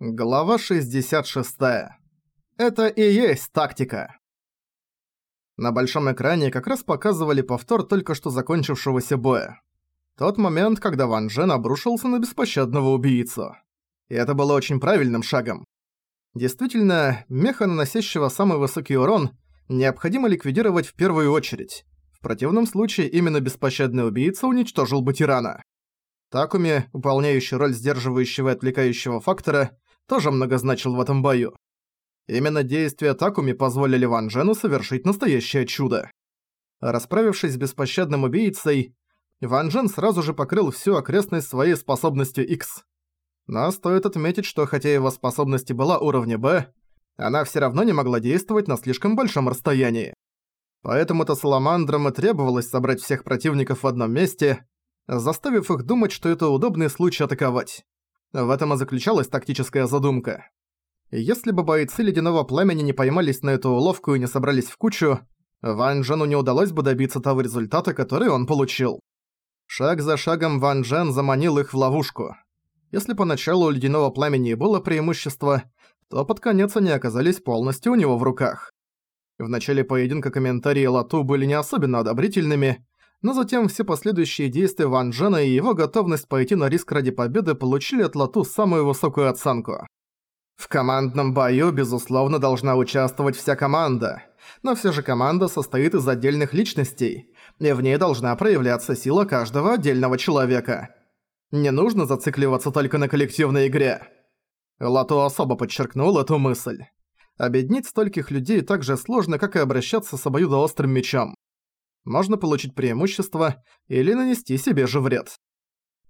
Глава 66. Это и есть тактика. На большом экране как раз показывали повтор только что закончившегося боя. Тот момент, когда Ван Джен обрушился на беспощадного убийцу. И это было очень правильным шагом. Действительно, меха, наносящего самый высокий урон, необходимо ликвидировать в первую очередь. В противном случае именно беспощадный убийца уничтожил бы тирана. Такуми, выполняющий роль сдерживающего и отвлекающего фактора, тоже многозначил в этом бою. Именно действия Такуми позволили Ван Джену совершить настоящее чудо. Расправившись с беспощадным убийцей, Ван Джен сразу же покрыл всю окрестность своей способностью X. Но стоит отметить, что хотя его способность была уровня Б, она всё равно не могла действовать на слишком большом расстоянии. Поэтому-то Саламандрам и требовалось собрать всех противников в одном месте, заставив их думать, что это удобный случай атаковать. В этом и заключалась тактическая задумка. Если бы бойцы Ледяного Пламени не поймались на эту уловку и не собрались в кучу, Ван Джену не удалось бы добиться того результата, который он получил. Шаг за шагом Ван Джен заманил их в ловушку. Если поначалу у Ледяного Пламени было преимущество, то под конец они оказались полностью у него в руках. В начале поединка комментарии Лату были не особенно одобрительными, но затем все последующие действия Ван Джена и его готовность пойти на риск ради победы получили от Лату самую высокую оценку. В командном бою, безусловно, должна участвовать вся команда, но все же команда состоит из отдельных личностей, и в ней должна проявляться сила каждого отдельного человека. Не нужно зацикливаться только на коллективной игре. Лату особо подчеркнул эту мысль. Объединить стольких людей так же сложно, как и обращаться с обоюдоострым мечом можно получить преимущество или нанести себе же вред.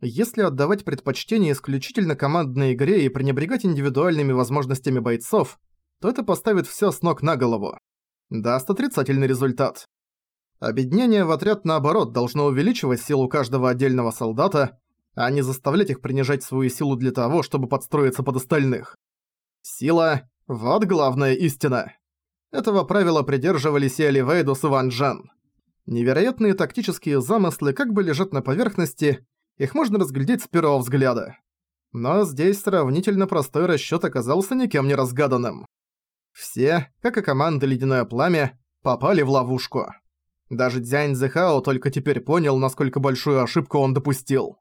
Если отдавать предпочтение исключительно командной игре и пренебрегать индивидуальными возможностями бойцов, то это поставит всё с ног на голову. Даст отрицательный результат. Объединение в отряд наоборот должно увеличивать силу каждого отдельного солдата, а не заставлять их принижать свою силу для того, чтобы подстроиться под остальных. Сила – вот главная истина. Этого правила придерживались и Оливейдус и Ван Джен. Невероятные тактические замыслы как бы лежат на поверхности, их можно разглядеть с первого взгляда. Но здесь сравнительно простой расчёт оказался никем не разгаданным. Все, как и команда «Ледяное пламя», попали в ловушку. Даже Дзянь Зэхао только теперь понял, насколько большую ошибку он допустил.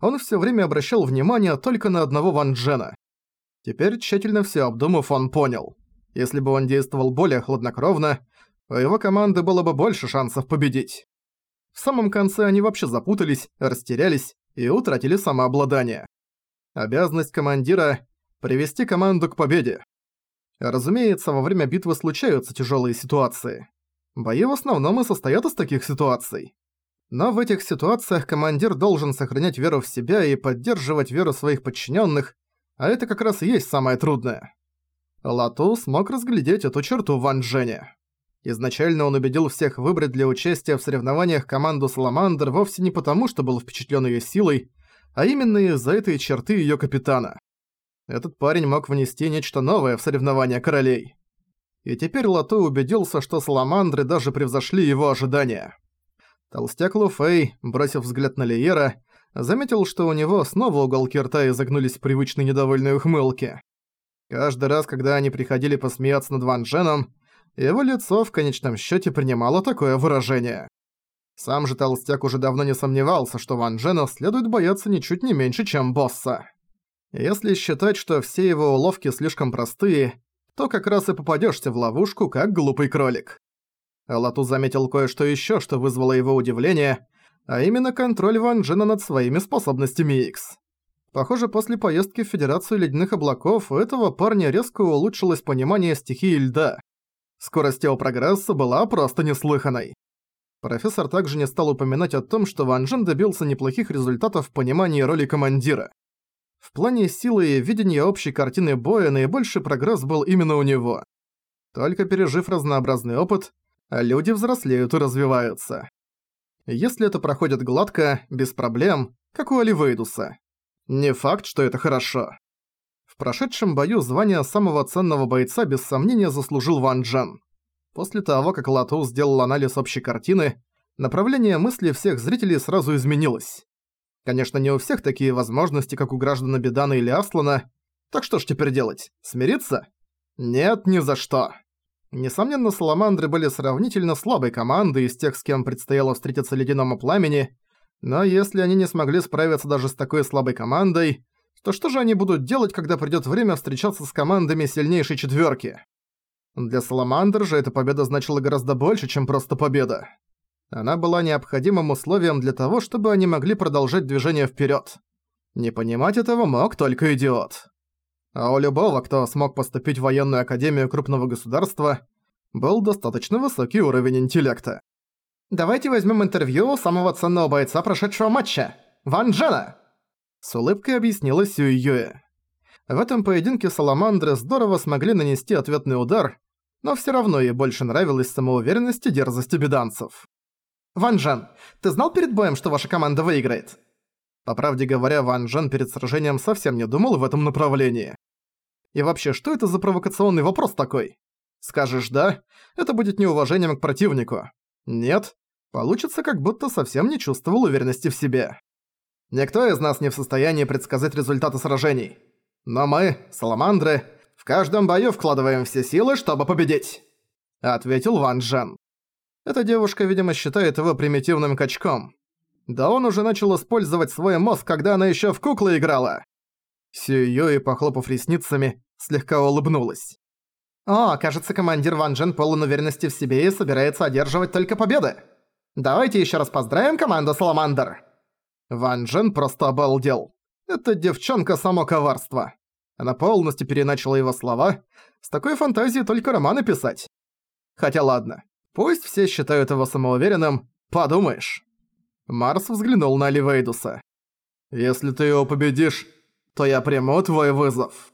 Он всё время обращал внимание только на одного Ван Джена. Теперь, тщательно всё обдумав, он понял. Если бы он действовал более хладнокровно, у его команды было бы больше шансов победить. В самом конце они вообще запутались, растерялись и утратили самообладание. Обязанность командира – привести команду к победе. Разумеется, во время битвы случаются тяжелые ситуации. Бои в основном и состоят из таких ситуаций. Но в этих ситуациях командир должен сохранять веру в себя и поддерживать веру своих подчиненных, а это как раз и есть самое трудное. Лату смог разглядеть эту черту в Ван Джене. Изначально он убедил всех выбрать для участия в соревнованиях команду Саламандр вовсе не потому, что был впечатлен ее силой, а именно из-за этой черты ее капитана. Этот парень мог внести нечто новое в соревнования королей. И теперь Лато убедился, что Саламандры даже превзошли его ожидания. Толстяк Луфей, бросив взгляд на Лиера, заметил, что у него снова уголки рта изогнулись в привычной недовольной ухмылке. Каждый раз, когда они приходили посмеяться над Ван Дженом, его лицо в конечном счете принимало такое выражение. Сам же Толстяк уже давно не сомневался, что Ван Джена следует бояться ничуть не меньше, чем босса. Если считать, что все его уловки слишком простые, то как раз и попадешься в ловушку, как глупый кролик. Лату заметил кое-что еще, что вызвало его удивление, а именно контроль Ван Джена над своими способностями X. Похоже, после поездки в Федерацию Ледяных Облаков у этого парня резко улучшилось понимание стихии льда. Скорость его прогресса была просто неслыханной. Профессор также не стал упоминать о том, что Ван Джен добился неплохих результатов в понимании роли командира. В плане силы и видения общей картины боя наибольший прогресс был именно у него. Только пережив разнообразный опыт, люди взрослеют и развиваются. Если это проходит гладко, без проблем, как у Оливейдуса. Не факт, что это хорошо прошедшем бою звание самого ценного бойца без сомнения заслужил Ван Джен. После того, как Лату сделал анализ общей картины, направление мысли всех зрителей сразу изменилось. Конечно, не у всех такие возможности, как у граждан Бедана или Аслана, Так что ж теперь делать? Смириться? Нет, ни за что. Несомненно, Саламандры были сравнительно слабой командой из тех, с кем предстояло встретиться Ледяному Пламени, но если они не смогли справиться даже с такой слабой командой, то что же они будут делать, когда придёт время встречаться с командами сильнейшей четвёрки? Для Саламандр же эта победа значила гораздо больше, чем просто победа. Она была необходимым условием для того, чтобы они могли продолжать движение вперёд. Не понимать этого мог только идиот. А у любого, кто смог поступить в военную академию крупного государства, был достаточно высокий уровень интеллекта. Давайте возьмем интервью у самого ценного бойца прошедшего матча, Ван Джена. С улыбкой объяснила Сюй Юэ. В этом поединке Саламандры здорово смогли нанести ответный удар, но всё равно ей больше нравилась самоуверенность и дерзость беданцев. «Ван Джен, ты знал перед боем, что ваша команда выиграет?» По правде говоря, Ван Джен перед сражением совсем не думал в этом направлении. И вообще, что это за провокационный вопрос такой? Скажешь «да», это будет неуважением к противнику. Нет, получится, как будто совсем не чувствовал уверенности в себе. Никто из нас не в состоянии предсказать результаты сражений. Но мы, саламандры, в каждом бою вкладываем все силы, чтобы победить», — ответил Ван Джен. Эта девушка, видимо, считает его примитивным качком. Да он уже начал использовать свой мозг, когда она ещё в куклы играла. Сююи, похлопав ресницами, слегка улыбнулась. «О, кажется, командир Ван Джен полон уверенности в себе и собирается одерживать только победы. Давайте ещё раз поздравим команду Саламандр!» Ван Джен просто обалдел. Эта девчонка само коварство. Она полностью переначала его слова. С такой фантазией только романы писать. Хотя ладно, пусть все считают его самоуверенным, подумаешь. Марс взглянул на Оливейдуса. «Если ты его победишь, то я приму твой вызов».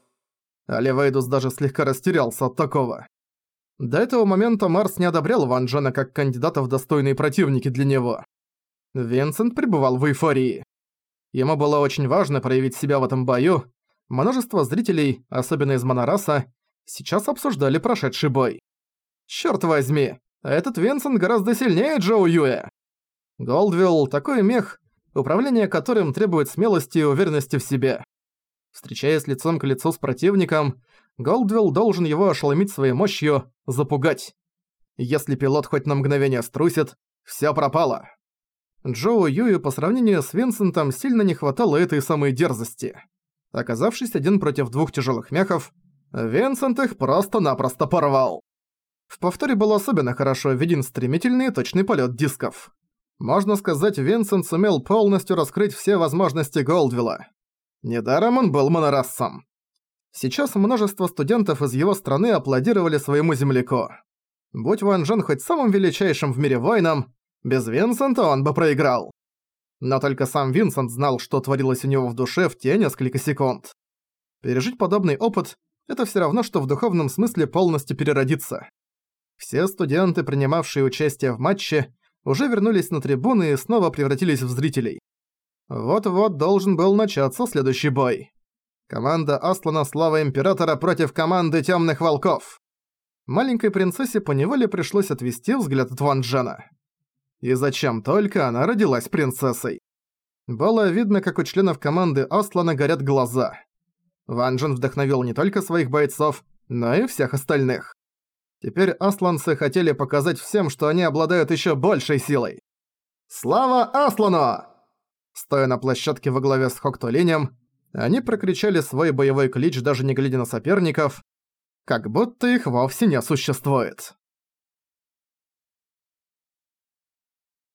Оливейдус даже слегка растерялся от такого. До этого момента Марс не одобрял Ван Джена как кандидата в достойные противники для него. Винсент пребывал в эйфории. Ему было очень важно проявить себя в этом бою. Множество зрителей, особенно из Монораса, сейчас обсуждали прошедший бой. Чёрт возьми, этот Винсент гораздо сильнее Джоу Юэ. Голдвилл – такой мех, управление которым требует смелости и уверенности в себе. Встречаясь лицом к лицу с противником, Голдвилл должен его ошеломить своей мощью, запугать. Если пилот хоть на мгновение струсит, всё пропало. Джоу Юю по сравнению с Винсентом сильно не хватало этой самой дерзости. Оказавшись один против двух тяжелых мехов, Винсент их просто-напросто порвал. В повторе был особенно хорошо виден стремительный и точный полет дисков. Можно сказать, Винсент сумел полностью раскрыть все возможности Голдвилла. Недаром он был монорассом. Сейчас множество студентов из его страны аплодировали своему земляку. Будь Ван Джен хоть самым величайшим в мире воином, без Винсента он бы проиграл. Но только сам Винсент знал, что творилось у него в душе в те несколько секунд. Пережить подобный опыт – это всё равно, что в духовном смысле полностью переродиться. Все студенты, принимавшие участие в матче, уже вернулись на трибуны и снова превратились в зрителей. Вот-вот должен был начаться следующий бой. Команда Аслана Слава Императора против команды Тёмных Волков. Маленькой принцессе поневоле пришлось отвести взгляд от Ван Джена. И зачем только она родилась принцессой? Было видно, как у членов команды Аслана горят глаза. Ван Джен вдохновил не только своих бойцов, но и всех остальных. Теперь асланцы хотели показать всем, что они обладают ещё большей силой. «Слава Аслану!» Стоя на площадке во главе с Хоктолинем, они прокричали свой боевой клич, даже не глядя на соперников, как будто их вовсе не существует.